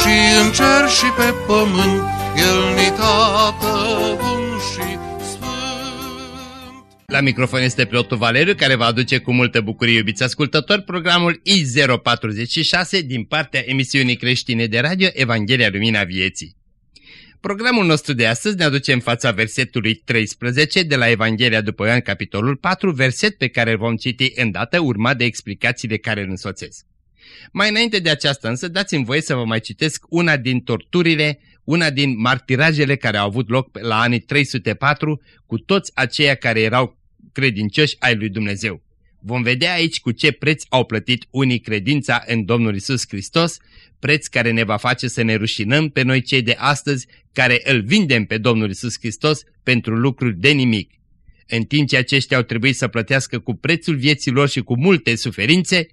și în cer și pe pământ, El ni tată bun și sfânt. La microfon este preotul Valeriu care va aduce cu multă bucurie, iubiți ascultători, programul I046 din partea emisiunii creștine de radio Evanghelia Lumina Vieții. Programul nostru de astăzi ne aduce în fața versetului 13 de la Evanghelia după Ioan, capitolul 4, verset pe care îl vom citi îndată, urmat de explicațiile care îl însoțesc. Mai înainte de aceasta însă, dați-mi voie să vă mai citesc una din torturile, una din martirajele care au avut loc la anii 304 cu toți aceia care erau credincioși ai lui Dumnezeu. Vom vedea aici cu ce preț au plătit unii credința în Domnul Isus Hristos, preț care ne va face să ne rușinăm pe noi cei de astăzi, care îl vindem pe Domnul Isus Hristos pentru lucruri de nimic. În timp ce aceștia au trebuit să plătească cu prețul vieții lor și cu multe suferințe,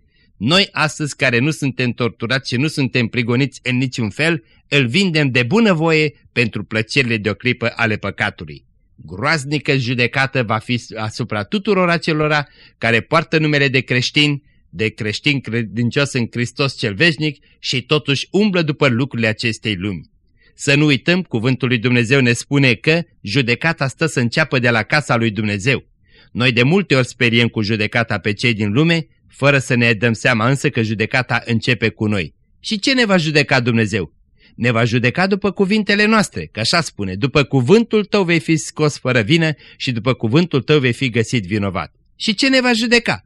noi astăzi care nu suntem torturați și nu suntem prigoniți în niciun fel, îl vindem de bunăvoie pentru plăcerile de o clipă ale păcatului. Groaznică judecată va fi asupra tuturor acelora care poartă numele de creștini, de creștin credincios în Hristos cel veșnic și totuși umblă după lucrurile acestei lumi. Să nu uităm, cuvântul lui Dumnezeu ne spune că judecata stă să înceapă de la casa lui Dumnezeu. Noi de multe ori speriem cu judecata pe cei din lume, fără să ne dăm seama însă că judecata începe cu noi. Și ce ne va judeca Dumnezeu? Ne va judeca după cuvintele noastre, că așa spune, după cuvântul tău vei fi scos fără vină și după cuvântul tău vei fi găsit vinovat. Și ce ne va judeca?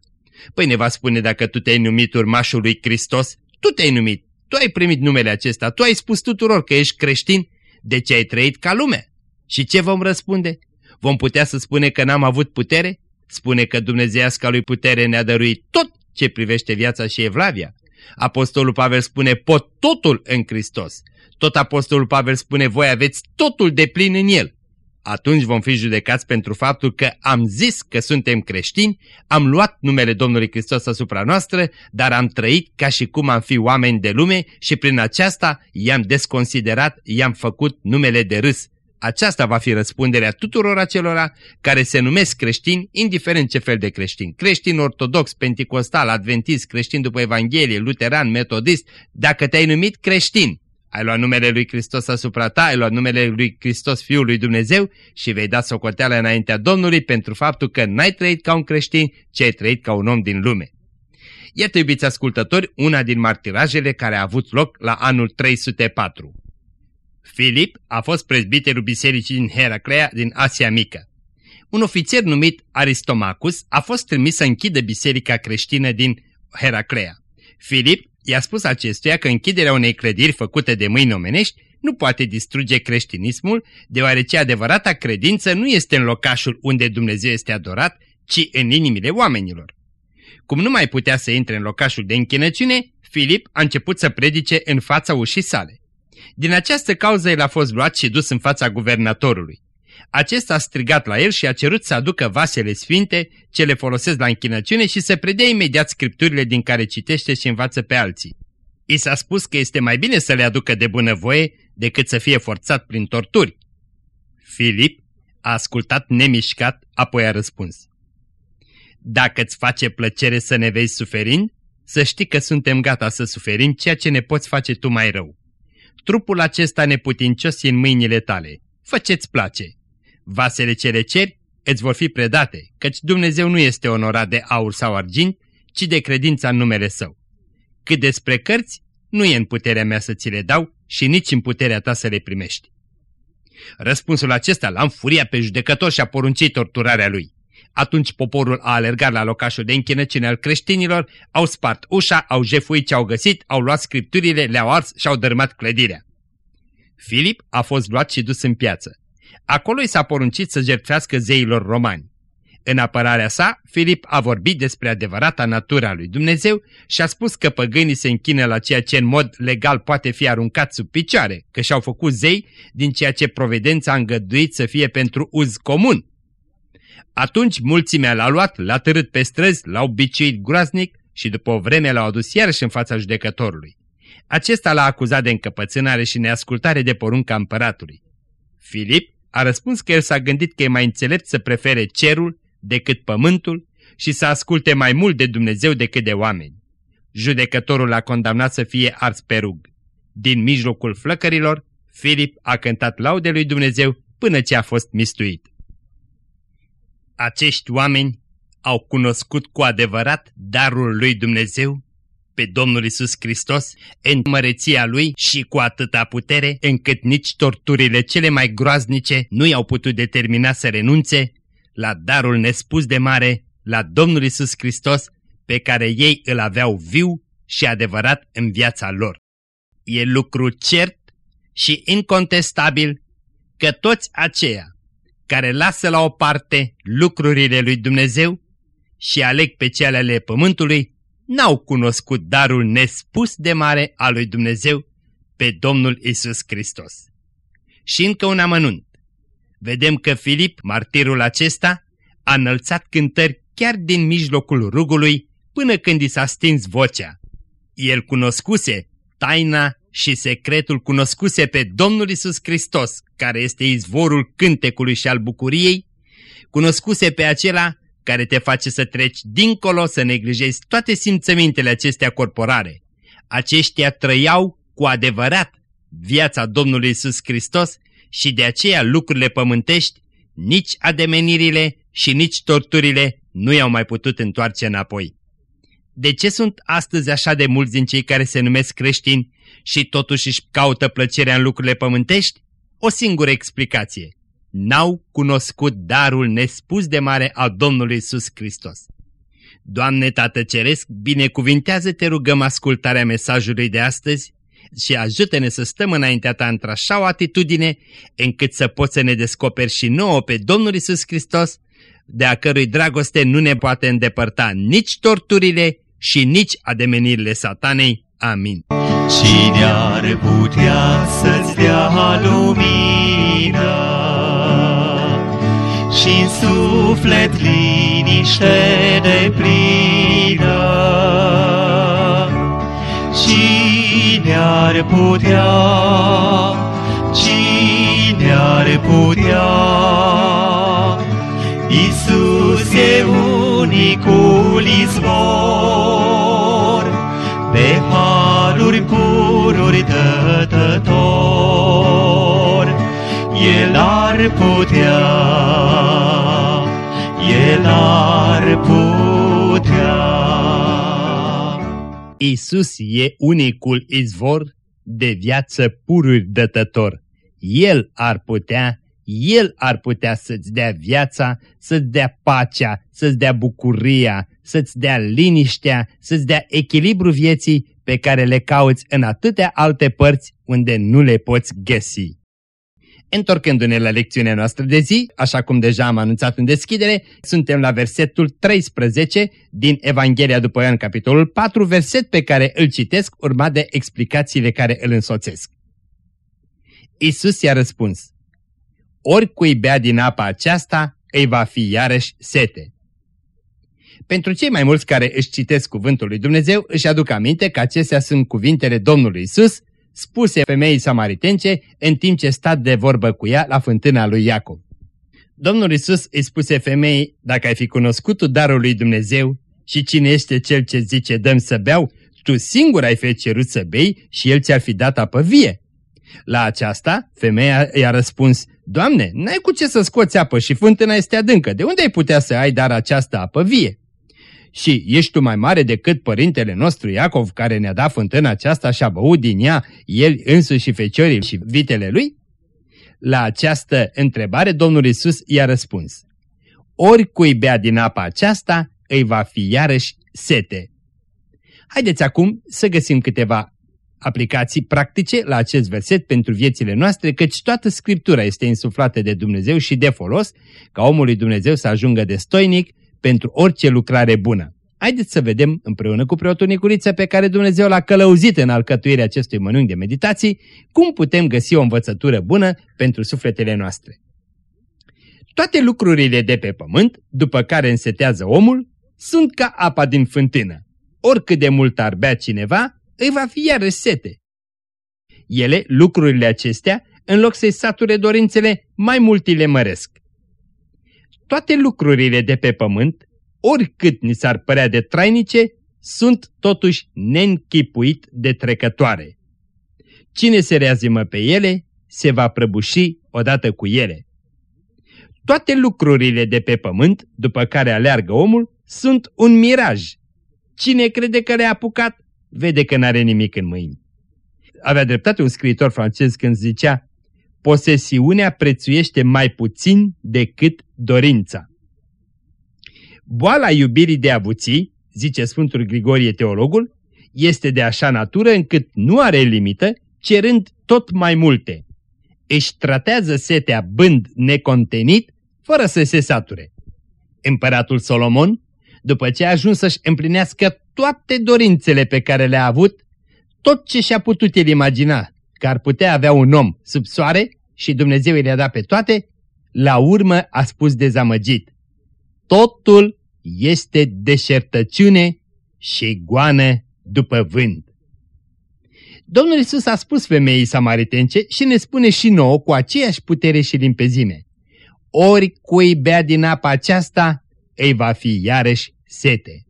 Păi ne va spune dacă tu te-ai numit urmașul lui Hristos, tu te-ai numit, tu ai primit numele acesta, tu ai spus tuturor că ești creștin, de ce ai trăit ca lumea? Și ce vom răspunde? Vom putea să spune că n-am avut putere? Spune că dumnezeiasca lui putere ne-a dăruit tot ce privește viața și evlavia. Apostolul Pavel spune pot totul în Hristos. Tot Apostolul Pavel spune voi aveți totul de plin în El. Atunci vom fi judecați pentru faptul că am zis că suntem creștini, am luat numele Domnului Hristos asupra noastră, dar am trăit ca și cum am fi oameni de lume și prin aceasta i-am desconsiderat, i-am făcut numele de râs. Aceasta va fi răspunderea tuturor acelora care se numesc creștini, indiferent ce fel de creștini. Creștin ortodox, penticostal, adventist, creștin după Evanghelie, luteran, metodist, dacă te-ai numit creștin, ai luat numele lui Hristos asupra ta, ai luat numele lui Hristos Fiul lui Dumnezeu și vei da socoteală înaintea Domnului pentru faptul că n-ai trăit ca un creștin, ci ai trăit ca un om din lume. Iată, iubiți ascultători, una din martirajele care a avut loc la anul 304. Filip a fost prezbiterul bisericii din Heraclea din Asia Mică. Un ofițer numit Aristomacus a fost trimis să închidă biserica creștină din Heraclea. Filip i-a spus acestuia că închiderea unei clădiri făcute de mâini omenești nu poate distruge creștinismul, deoarece adevărata credință nu este în locașul unde Dumnezeu este adorat, ci în inimile oamenilor. Cum nu mai putea să intre în locașul de închinăciune, Filip a început să predice în fața ușii sale. Din această cauză el a fost luat și dus în fața guvernatorului. Acesta a strigat la el și a cerut să aducă vasele sfinte ce le folosesc la închinăciune și să predea imediat scripturile din care citește și învață pe alții. I s-a spus că este mai bine să le aducă de bunăvoie decât să fie forțat prin torturi. Filip a ascultat nemișcat, apoi a răspuns. Dacă îți face plăcere să ne vezi suferind, să știi că suntem gata să suferim ceea ce ne poți face tu mai rău. Trupul acesta neputincios e în mâinile tale. Fă-ce-ți place. Vasele cele ceri îți vor fi predate, căci Dumnezeu nu este onorat de aur sau argint, ci de credința în numele Său. Cât despre cărți, nu e în puterea mea să ți le dau și nici în puterea ta să le primești. Răspunsul acesta l-a înfuriat pe judecător și a poruncit torturarea lui. Atunci poporul a alergat la locașul de închinăciune al creștinilor, au spart ușa, au jefuit ce au găsit, au luat scripturile, le-au ars și au dărâmat clădirea. Filip a fost luat și dus în piață. Acolo i s-a poruncit să jertfească zeilor romani. În apărarea sa, Filip a vorbit despre adevărata natura lui Dumnezeu și a spus că păgânii se închină la ceea ce în mod legal poate fi aruncat sub picioare, că și-au făcut zei din ceea ce providența a îngăduit să fie pentru uz comun. Atunci mulțimea l-a luat, l-a târât pe străzi, l-au biciuit groaznic și după o vreme l-au adus iarăși în fața judecătorului. Acesta l-a acuzat de încăpățânare și neascultare de porunca împăratului. Filip a răspuns că el s-a gândit că e mai înțelept să prefere cerul decât pământul și să asculte mai mult de Dumnezeu decât de oameni. Judecătorul l-a condamnat să fie ars pe rug. Din mijlocul flăcărilor, Filip a cântat laude lui Dumnezeu până ce a fost mistuit. Acești oameni au cunoscut cu adevărat darul lui Dumnezeu pe Domnul Isus Hristos în măreția Lui și cu atâta putere încât nici torturile cele mai groaznice nu i-au putut determina să renunțe la darul nespus de mare, la Domnul Isus Hristos, pe care ei îl aveau viu și adevărat în viața lor. E lucru cert și incontestabil că toți aceia care lasă la o parte lucrurile lui Dumnezeu și aleg pe cele ale pământului, n-au cunoscut darul nespus de mare al lui Dumnezeu pe Domnul Isus Hristos. Și încă un amănunt. Vedem că Filip, martirul acesta, a înălțat cântări chiar din mijlocul rugului până când i s-a stins vocea. El cunoscuse taina și secretul cunoscuse pe Domnul Isus Hristos, care este izvorul cântecului și al bucuriei, cunoscuse pe acela care te face să treci dincolo, să neglijezi toate simțămintele acestea corporare. Aceștia trăiau cu adevărat viața Domnului Isus Hristos și de aceea lucrurile pământești, nici ademenirile și nici torturile nu i-au mai putut întoarce înapoi. De ce sunt astăzi așa de mulți din cei care se numesc creștini și totuși își caută plăcerea în lucrurile pământești? O singură explicație. N-au cunoscut darul nespus de mare al Domnului Isus Hristos. Doamne Tată Ceresc, binecuvintează-te rugăm ascultarea mesajului de astăzi și ajută-ne să stăm înaintea ta într-așa o atitudine încât să poți să ne descoperi și nouă pe Domnul Isus Hristos, de a cărui dragoste nu ne poate îndepărta nici torturile și nici ademenirile satanei. Amin. Cine ar putea să-ți dea lumină. Și în suflet liniște de plină? Cine ar putea, cine ar putea, Iisus e unicul izvor, pe haruri pururi dătător. El ar putea, El ar putea. Isus e unicul izvor de viață pururi dătător. El ar putea, El ar putea să-ți dea viața, să-ți dea pacea, să-ți dea bucuria, să-ți dea liniștea, să-ți dea echilibru vieții pe care le cauți în atâtea alte părți unde nu le poți găsi. Întorcându-ne la lecțiunea noastră de zi, așa cum deja am anunțat în deschidere, suntem la versetul 13 din Evanghelia după Ioan, capitolul 4, verset pe care îl citesc urmat de explicațiile care îl însoțesc. Isus i-a răspuns, Oricui bea din apa aceasta, îi va fi iarăși sete. Pentru cei mai mulți care își citesc cuvântul lui Dumnezeu, își aduc aminte că acestea sunt cuvintele Domnului Isus, spuse femeii samaritence în timp ce stat de vorbă cu ea la fântâna lui Iacov. Domnul Isus îi spuse femeii, dacă ai fi cunoscut tu darul lui Dumnezeu și cine este cel ce zice dăm să beau, tu singur ai fi cerut să bei și el ți-ar fi dat apă vie. La aceasta, femeia i-a răspuns, Doamne, n-ai cu ce să scoți apă și fântâna este adâncă, de unde ai putea să ai dar această apă vie? Și ești tu mai mare decât părintele nostru Iacov care ne-a dat fântâna aceasta și a băut din ea el însuși și feciorii și vitele lui? La această întrebare Domnul Isus i-a răspuns, Oricui bea din apa aceasta îi va fi iarăși sete. Haideți acum să găsim câteva aplicații practice la acest verset pentru viețile noastre, căci toată Scriptura este insuflată de Dumnezeu și de folos, ca omul lui Dumnezeu să ajungă destoinic pentru orice lucrare bună. Haideți să vedem împreună cu preotul Nicuriță pe care Dumnezeu l-a călăuzit în alcătuirea acestui mănânc de meditații, cum putem găsi o învățătură bună pentru sufletele noastre. Toate lucrurile de pe pământ, după care însetează omul, sunt ca apa din fântână. Oricât de mult ar bea cineva, îi va fi iarăși sete. Ele, lucrurile acestea, în loc să-i sature dorințele, mai mult le măresc. Toate lucrurile de pe pământ, oricât ni s-ar părea de trainice, sunt totuși neînchipuit de trecătoare. Cine se reazimă pe ele, se va prăbuși odată cu ele. Toate lucrurile de pe pământ, după care aleargă omul, sunt un miraj. Cine crede că le-a apucat, vede că n-are nimic în mâini. Avea dreptate un scriitor francez când zicea, posesiunea prețuiește mai puțin decât dorința. Boala iubirii de avuții, zice Sfântul Grigorie Teologul, este de așa natură încât nu are limită, cerând tot mai multe. Își tratează setea bând necontenit, fără să se sature. Împăratul Solomon, după ce a ajuns să-și împlinească toate dorințele pe care le-a avut, tot ce și-a putut el imagina că ar putea avea un om sub soare și Dumnezeu i le-a dat pe toate, la urmă a spus dezamăgit. Totul este deșertăciune și goană după vânt. Domnul Isus a spus femeii samaritence și ne spune și nouă cu aceeași putere și limpezime. Ori cui bea din apa aceasta, îi va fi iarăși sete.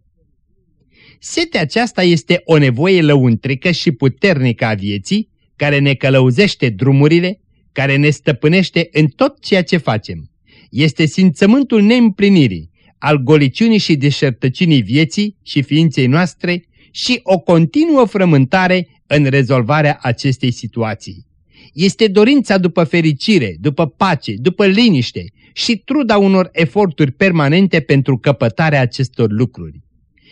Setea aceasta este o nevoie lăuntrică și puternică a vieții, care ne călăuzește drumurile, care ne stăpânește în tot ceea ce facem. Este simțământul neîmplinirii, al goliciunii și deșertăcinii vieții și ființei noastre și o continuă frământare în rezolvarea acestei situații. Este dorința după fericire, după pace, după liniște și truda unor eforturi permanente pentru căpătarea acestor lucruri.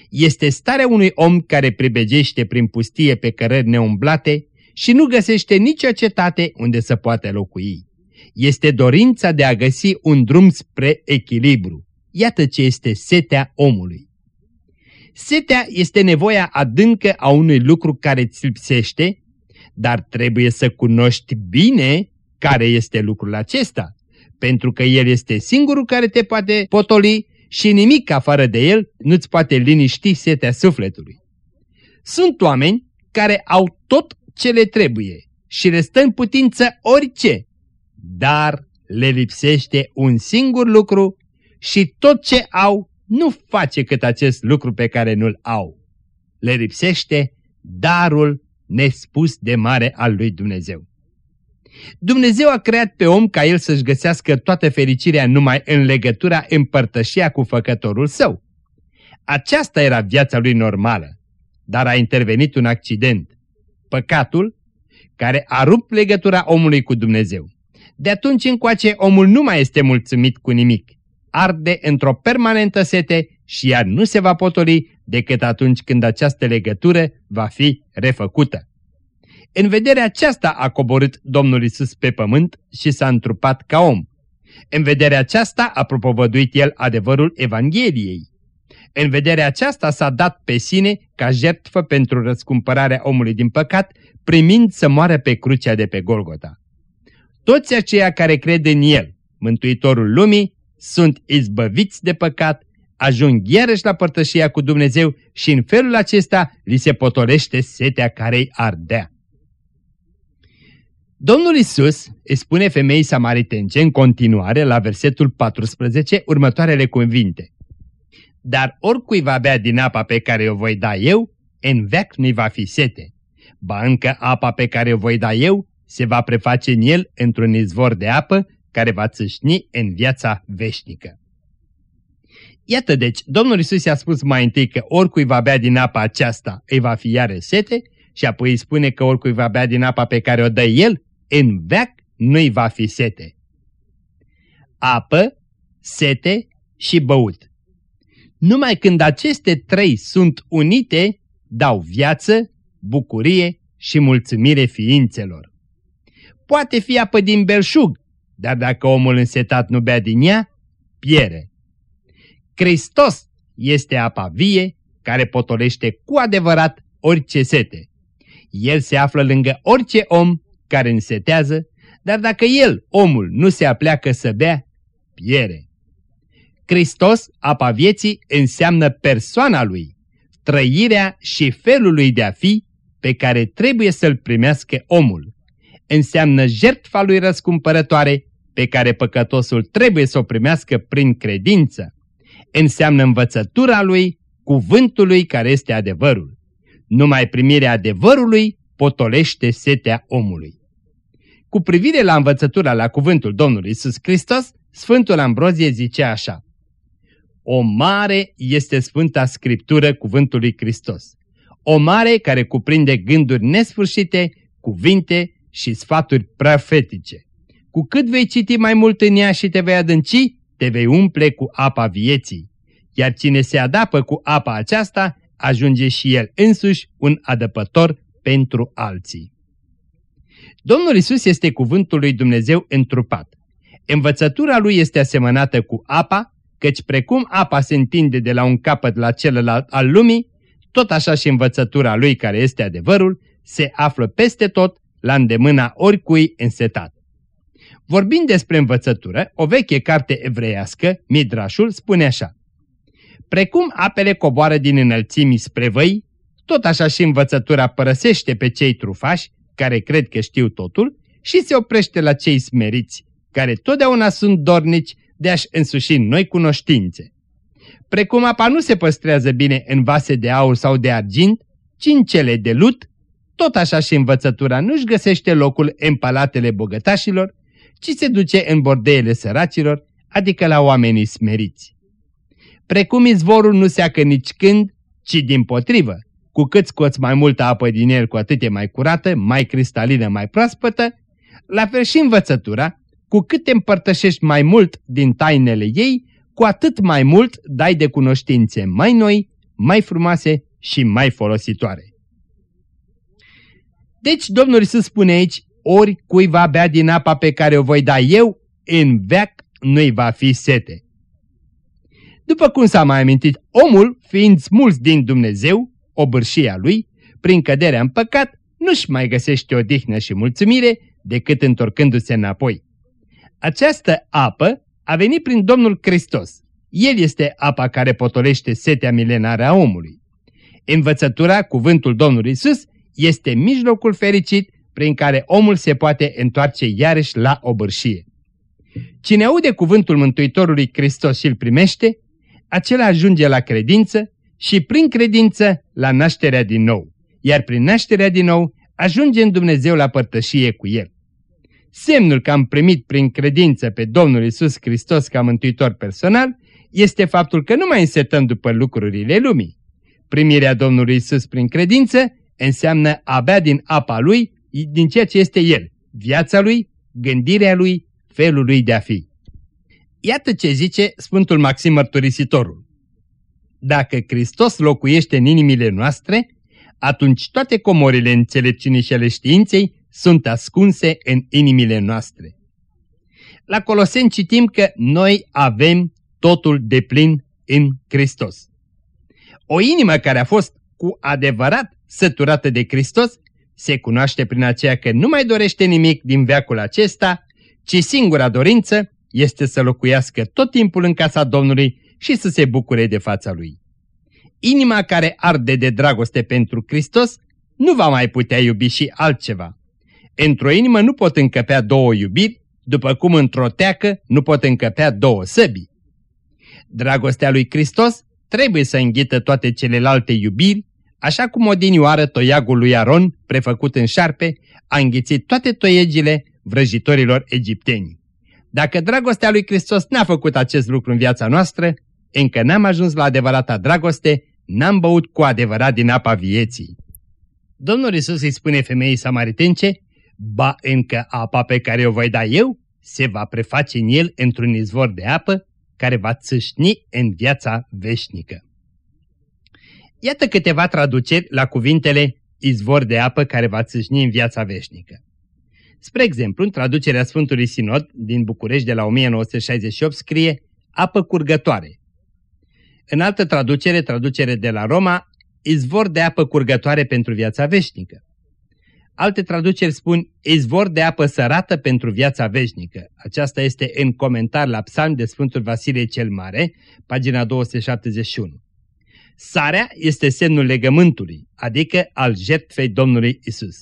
Este starea unui om care pribegește prin pustie pe cărări neumblate și nu găsește nicio cetate unde să poată locui. Este dorința de a găsi un drum spre echilibru. Iată ce este setea omului. Setea este nevoia adâncă a unui lucru care îți lipsește, dar trebuie să cunoști bine care este lucrul acesta, pentru că el este singurul care te poate potoli și nimic afară de el nu-ți poate liniști setea sufletului. Sunt oameni care au tot ce le trebuie și le stă în putință orice, dar le lipsește un singur lucru și tot ce au nu face cât acest lucru pe care nu-l au. Le lipsește darul nespus de mare al lui Dumnezeu. Dumnezeu a creat pe om ca el să-și găsească toată fericirea numai în legătura împărtășia cu făcătorul său. Aceasta era viața lui normală, dar a intervenit un accident, păcatul, care a rupt legătura omului cu Dumnezeu. De atunci încoace omul nu mai este mulțumit cu nimic, arde într-o permanentă sete și ea nu se va potoli decât atunci când această legătură va fi refăcută. În vederea aceasta a coborât Domnul Isus pe pământ și s-a întrupat ca om. În vederea aceasta a propovăduit el adevărul Evangheliei. În vederea aceasta s-a dat pe sine ca jertfă pentru răscumpărarea omului din păcat, primind să moară pe crucea de pe Golgota. Toți aceia care cred în El, Mântuitorul lumii, sunt izbăviți de păcat, ajung iarăși la părtășia cu Dumnezeu și în felul acesta li se potolește setea care îi ardea. Domnul Isus îi spune femeii samaritence în continuare la versetul 14 următoarele cuvinte. Dar oricui va bea din apa pe care o voi da eu, în veac nu-i va fi sete. Ba încă apa pe care o voi da eu se va preface în el într-un izvor de apă care va țâșni în viața veșnică. Iată deci, Domnul Isus i-a spus mai întâi că oricui va bea din apa aceasta îi va fi iară sete și apoi îi spune că oricui va bea din apa pe care o dă el, în veac nu-i va fi sete. Apă, sete și băut. Numai când aceste trei sunt unite, dau viață, bucurie și mulțumire ființelor. Poate fi apă din belșug, dar dacă omul însetat nu bea din ea, piere. Hristos este apa vie care potolește cu adevărat orice sete. El se află lângă orice om care însetează, dar dacă el, omul, nu se apleacă să bea, piere. Hristos, apa vieții, înseamnă persoana lui, trăirea și felul lui de a fi pe care trebuie să-l primească omul. Înseamnă jertfa lui răscumpărătoare pe care păcătosul trebuie să o primească prin credință. Înseamnă învățătura lui, cuvântul lui care este adevărul. Numai primirea adevărului potolește setea omului. Cu privire la învățătura la cuvântul Domnului Isus Hristos, Sfântul Ambrozie zice așa. O mare este Sfânta Scriptură cuvântului Hristos. O mare care cuprinde gânduri nesfârșite, cuvinte și sfaturi profetice. Cu cât vei citi mai mult în ea și te vei adânci, te vei umple cu apa vieții. Iar cine se adapă cu apa aceasta, ajunge și el însuși un adăpător pentru alții. Domnul Isus este cuvântul lui Dumnezeu întrupat. Învățătura lui este asemănată cu apa, căci precum apa se întinde de la un capăt la celălalt al lumii, tot așa și învățătura lui care este adevărul se află peste tot la îndemâna oricui însetat. Vorbind despre învățătură, o veche carte evreiască, Midrașul, spune așa. Precum apele coboară din înălțimi spre văi, tot așa și învățătura părăsește pe cei trufași, care cred că știu totul, și se oprește la cei smeriți, care totdeauna sunt dornici de a-și însuși noi cunoștințe. Precum apa nu se păstrează bine în vase de aur sau de argint, ci în cele de lut, tot așa și învățătura nu-și găsește locul în palatele bogătașilor, ci se duce în bordeele săracilor, adică la oamenii smeriți. Precum izvorul nu seacă nici când, ci din potrivă, cu cât scoți mai multă apă din el, cu atât e mai curată, mai cristalină, mai proaspătă, la fel și învățătura, cu cât te împărtășești mai mult din tainele ei, cu atât mai mult dai de cunoștințe mai noi, mai frumoase și mai folositoare. Deci Domnul Iisus spune aici, ori cui va bea din apa pe care o voi da eu, în veac nu-i va fi sete. După cum s-a mai amintit, omul, fiind smuls din Dumnezeu, obârșia lui, prin căderea în păcat, nu-și mai găsește odihnă și mulțumire decât întorcându-se înapoi. Această apă a venit prin Domnul Hristos. El este apa care potolește setea milenară a omului. Învățătura, cuvântul Domnului Isus, este mijlocul fericit prin care omul se poate întoarce iarăși la obârșie. Cine aude cuvântul Mântuitorului Hristos și îl primește, acela ajunge la credință și prin credință la nașterea din nou, iar prin nașterea din nou ajunge în Dumnezeu la părtășie cu El. Semnul că am primit prin credință pe Domnul Isus Hristos ca mântuitor personal este faptul că nu mai însetăm după lucrurile lumii. Primirea Domnului Isus prin credință înseamnă abia din apa Lui, din ceea ce este El, viața Lui, gândirea Lui, felul Lui de a fi. Iată ce zice Sfântul Maxim Mărturisitorul. Dacă Hristos locuiește în inimile noastre, atunci toate comorile înțelepciunii și ale științei sunt ascunse în inimile noastre. La Coloseni citim că noi avem totul de plin în Hristos. O inimă care a fost cu adevărat săturată de Hristos se cunoaște prin aceea că nu mai dorește nimic din veacul acesta, ci singura dorință este să locuiască tot timpul în casa Domnului și să se bucure de fața Lui. Inima care arde de dragoste pentru Hristos nu va mai putea iubi și altceva. Într-o inimă nu pot încăpea două iubiri, după cum într-o teacă nu pot încăpea două săbii. Dragostea lui Hristos trebuie să înghită toate celelalte iubiri, așa cum odinioară toiagul lui Aron, prefăcut în șarpe, a înghițit toate toiegile vrăjitorilor egipteni. Dacă dragostea lui Hristos n-a făcut acest lucru în viața noastră, încă n-am ajuns la adevărata dragoste, n-am băut cu adevărat din apa vieții. Domnul Isus îi spune femeii samaritence, ba încă apa pe care o voi da eu se va preface în el într-un izvor de apă care va țâșni în viața veșnică. Iată câteva traduceri la cuvintele izvor de apă care va țâșni în viața veșnică. Spre exemplu, în traducerea Sfântului Sinod din București de la 1968 scrie apă curgătoare. În altă traducere, traducere de la Roma, izvor de apă curgătoare pentru viața veșnică. Alte traduceri spun izvor de apă sărată pentru viața veșnică. Aceasta este în comentar la psalm de Sfântul Vasile cel Mare, pagina 271. Sarea este semnul legământului, adică al jertfei Domnului Isus.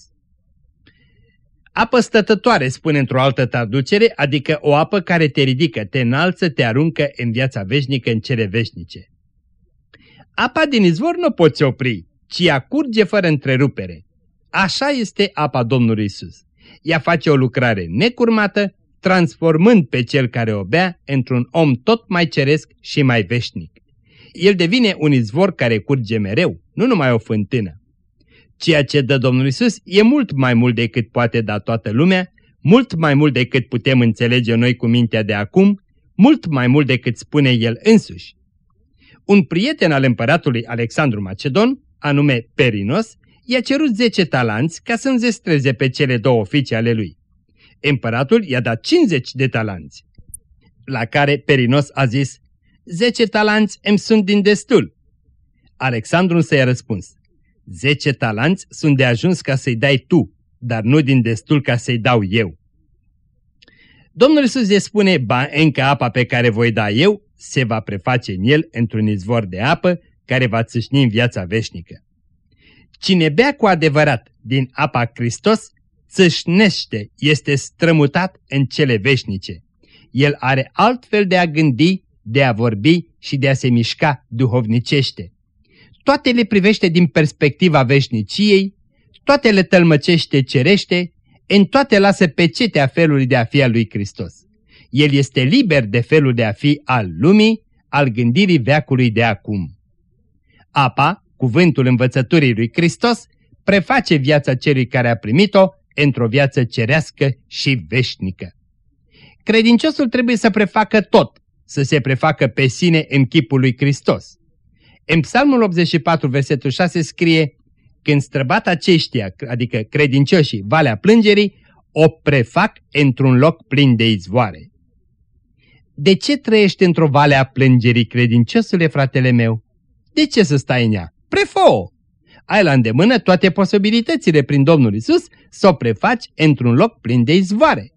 Apă stătătoare, spune într-o altă traducere, adică o apă care te ridică, te înalță, te aruncă în viața veșnică, în cele veșnice. Apa din izvor nu poți opri, ci ea curge fără întrerupere. Așa este apa Domnului Isus. Ea face o lucrare necurmată, transformând pe cel care o bea într-un om tot mai ceresc și mai veșnic. El devine un izvor care curge mereu, nu numai o fântână. Ceea ce dă Domnul Isus e mult mai mult decât poate da toată lumea, mult mai mult decât putem înțelege noi cu mintea de acum, mult mai mult decât spune El însuși. Un prieten al împăratului Alexandru Macedon, anume Perinos, i-a cerut 10 talanți ca să înzestreze pe cele două oficii ale lui. Împăratul i-a dat 50 de talanți, la care Perinos a zis, 10 talanți îmi sunt din destul. Alexandru însă i-a răspuns, 10 talanți sunt de ajuns ca să-i dai tu, dar nu din destul ca să-i dau eu. Domnul Iisus îi spune, ba, încă apa pe care voi da eu se va preface în el într-un izvor de apă care va țâșni în viața veșnică. Cine bea cu adevărat din apa Hristos, țâșnește, este strămutat în cele veșnice. El are altfel de a gândi, de a vorbi și de a se mișca duhovnicește. Toate le privește din perspectiva veșniciei, toate le tălmăcește cerește, în toate lasă pecetea felului de a fi al lui Hristos. El este liber de felul de a fi al lumii, al gândirii veacului de acum. Apa, cuvântul învățăturii lui Hristos, preface viața celui care a primit-o într-o viață cerească și veșnică. Credinciosul trebuie să prefacă tot, să se prefacă pe sine în chipul lui Hristos. În Psalmul 84, versetul 6 scrie, Când străbat aceștia, adică credincioșii, valea plângerii, o prefac într-un loc plin de izvoare. De ce trăiești într-o vale a plângerii, credinciosule fratele meu? De ce să stai în ea? Prefo Ai la îndemână toate posibilitățile prin Domnul Isus să o prefaci într-un loc plin de izvoare.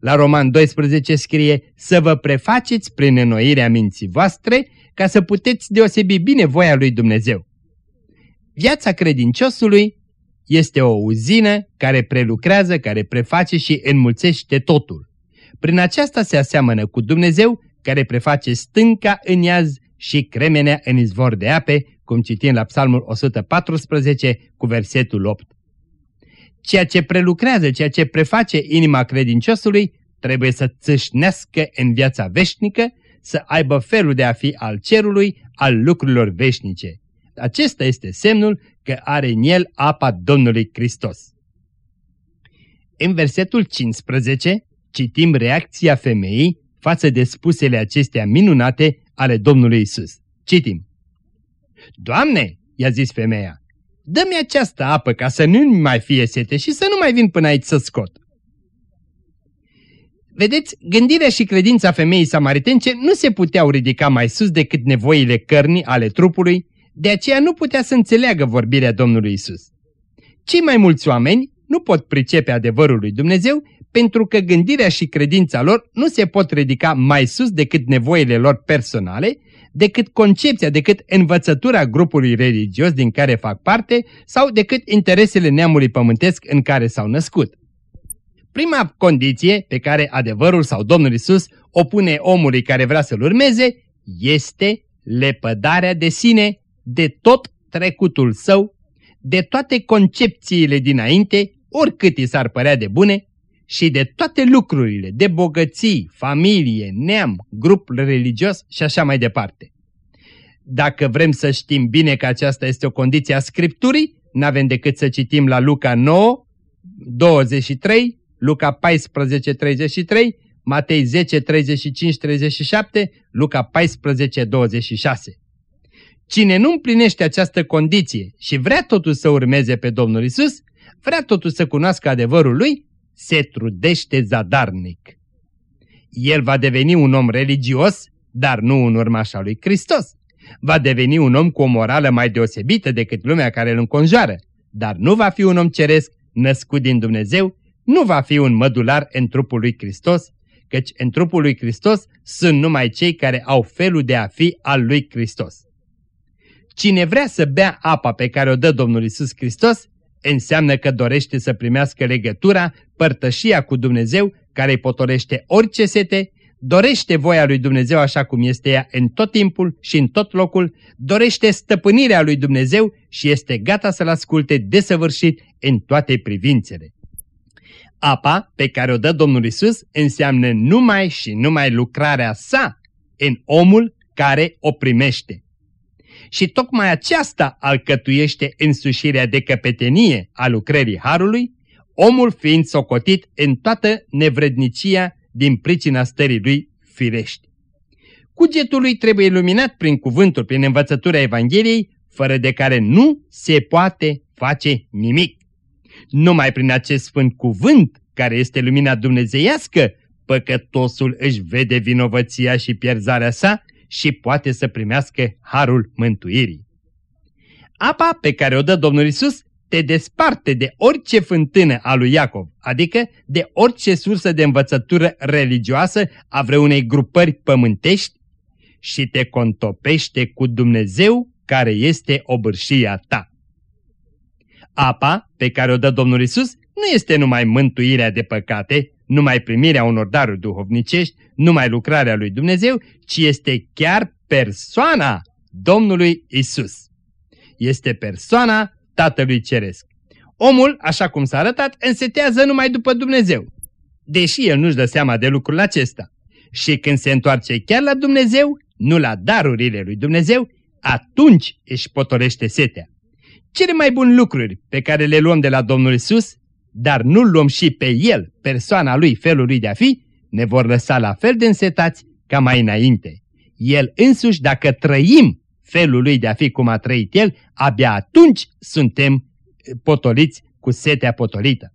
La Roman 12 scrie să vă prefaceți prin înnoirea minții voastre ca să puteți deosebi bine voia lui Dumnezeu. Viața credinciosului este o uzină care prelucrează, care preface și înmulțește totul. Prin aceasta se aseamănă cu Dumnezeu care preface stânca în iaz și cremenea în izvor de ape, cum citim la Psalmul 114 cu versetul 8. Ceea ce prelucrează, ceea ce preface inima credinciosului, trebuie să țâșnească în viața veșnică, să aibă felul de a fi al cerului, al lucrurilor veșnice. Acesta este semnul că are în el apa Domnului Hristos. În versetul 15 citim reacția femeii față de spusele acestea minunate ale Domnului Isus. Citim. Doamne, i-a zis femeia, dă-mi această apă ca să nu mai fie sete și să nu mai vin până aici să scot. Vedeți, gândirea și credința femeii samaritence nu se puteau ridica mai sus decât nevoile cărnii ale trupului, de aceea nu putea să înțeleagă vorbirea Domnului Isus. Cei mai mulți oameni nu pot pricepe adevărul lui Dumnezeu pentru că gândirea și credința lor nu se pot ridica mai sus decât nevoile lor personale, decât concepția, decât învățătura grupului religios din care fac parte sau decât interesele neamului pământesc în care s-au născut. Prima condiție pe care adevărul sau Domnul Isus o pune omului care vrea să-L urmeze este lepădarea de sine de tot trecutul său, de toate concepțiile dinainte, oricât i s-ar părea de bune, și de toate lucrurile, de bogății, familie, neam, grup religios și așa mai departe. Dacă vrem să știm bine că aceasta este o condiție a Scripturii, n-avem decât să citim la Luca 9, 23, Luca 14, 33, Matei 10, 35, 37, Luca 14, 26. Cine nu împlinește această condiție și vrea totuși să urmeze pe Domnul Isus, vrea totuși să cunoască adevărul lui, se trudește zadarnic. El va deveni un om religios, dar nu un urmaș al lui Hristos. Va deveni un om cu o morală mai deosebită decât lumea care îl înconjoară, dar nu va fi un om ceresc născut din Dumnezeu, nu va fi un mădular în trupul lui Hristos, căci în trupul lui Hristos sunt numai cei care au felul de a fi al lui Hristos. Cine vrea să bea apa pe care o dă Domnul Isus Hristos, înseamnă că dorește să primească legătura, părtășia cu Dumnezeu, care îi potorește orice sete, dorește voia lui Dumnezeu așa cum este ea în tot timpul și în tot locul, dorește stăpânirea lui Dumnezeu și este gata să-L asculte desăvârșit în toate privințele. Apa pe care o dă Domnul Isus înseamnă numai și numai lucrarea sa în omul care o primește. Și tocmai aceasta alcătuiește însușirea de căpetenie a lucrării Harului, omul fiind socotit în toată nevrednicia din pricina stării lui firești. Cugetul lui trebuie iluminat prin cuvântul, prin învățătura Evangheliei, fără de care nu se poate face nimic. Numai prin acest sfânt cuvânt, care este lumina dumnezeiască, păcătosul își vede vinovăția și pierzarea sa și poate să primească harul mântuirii. Apa pe care o dă Domnul Isus te desparte de orice fântână a lui Iacov, adică de orice sursă de învățătură religioasă a vreunei grupări pământești și te contopește cu Dumnezeu care este obârșia ta. Apa pe care o dă Domnul Isus nu este numai mântuirea de păcate, numai primirea unor daruri duhovnicești, numai lucrarea lui Dumnezeu, ci este chiar persoana Domnului Isus. Este persoana Tatălui Ceresc. Omul, așa cum s-a arătat, însetează numai după Dumnezeu, deși el nu-și dă seama de lucrul acesta. Și când se întoarce chiar la Dumnezeu, nu la darurile lui Dumnezeu, atunci își potorește setea. Cele mai bune lucruri pe care le luăm de la Domnul Isus, dar nu luăm și pe El, persoana Lui, felul Lui de a fi, ne vor lăsa la fel de însetați ca mai înainte. El însuși, dacă trăim felul Lui de a fi cum a trăit El, abia atunci suntem potoliți cu setea potolită.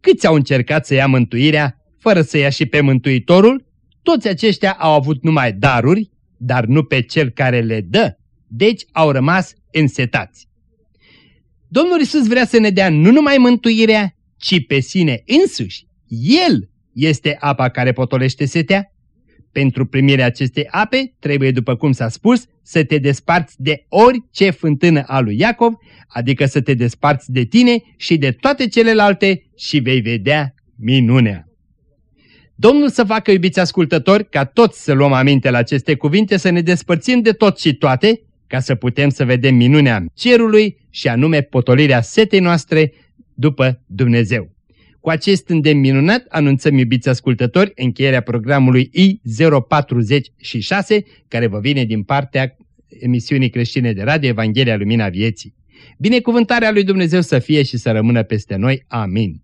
Câți au încercat să ia mântuirea fără să ia și pe Mântuitorul? Toți aceștia au avut numai daruri, dar nu pe Cel care le dă, deci au rămas însetați. Domnul Isus vrea să ne dea nu numai mântuirea, ci pe sine însuși. El este apa care potolește setea. Pentru primirea acestei ape trebuie, după cum s-a spus, să te desparți de orice fântână a lui Iacov, adică să te desparți de tine și de toate celelalte și vei vedea minunea. Domnul să facă, iubiți ascultători, ca toți să luăm aminte la aceste cuvinte, să ne despărțim de tot și toate, ca să putem să vedem minunea cerului și anume potolirea setei noastre după Dumnezeu. Cu acest îndemn minunat anunțăm, iubiți ascultători, încheierea programului I046, care vă vine din partea emisiunii creștine de radio Evanghelia Lumina Vieții. Binecuvântarea lui Dumnezeu să fie și să rămână peste noi. Amin.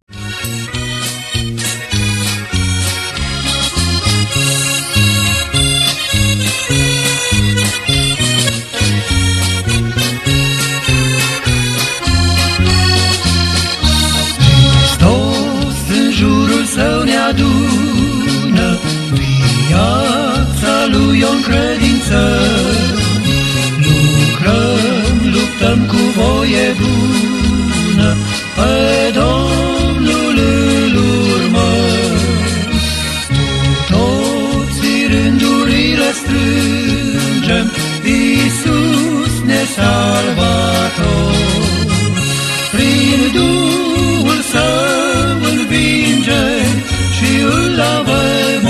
Adună Viața lui o credință Lucrăm, luptăm cu voie bună Pe Domnul îl urmăm Toți rândurile strângem Iisus ne salvator Prin Duhul îl avem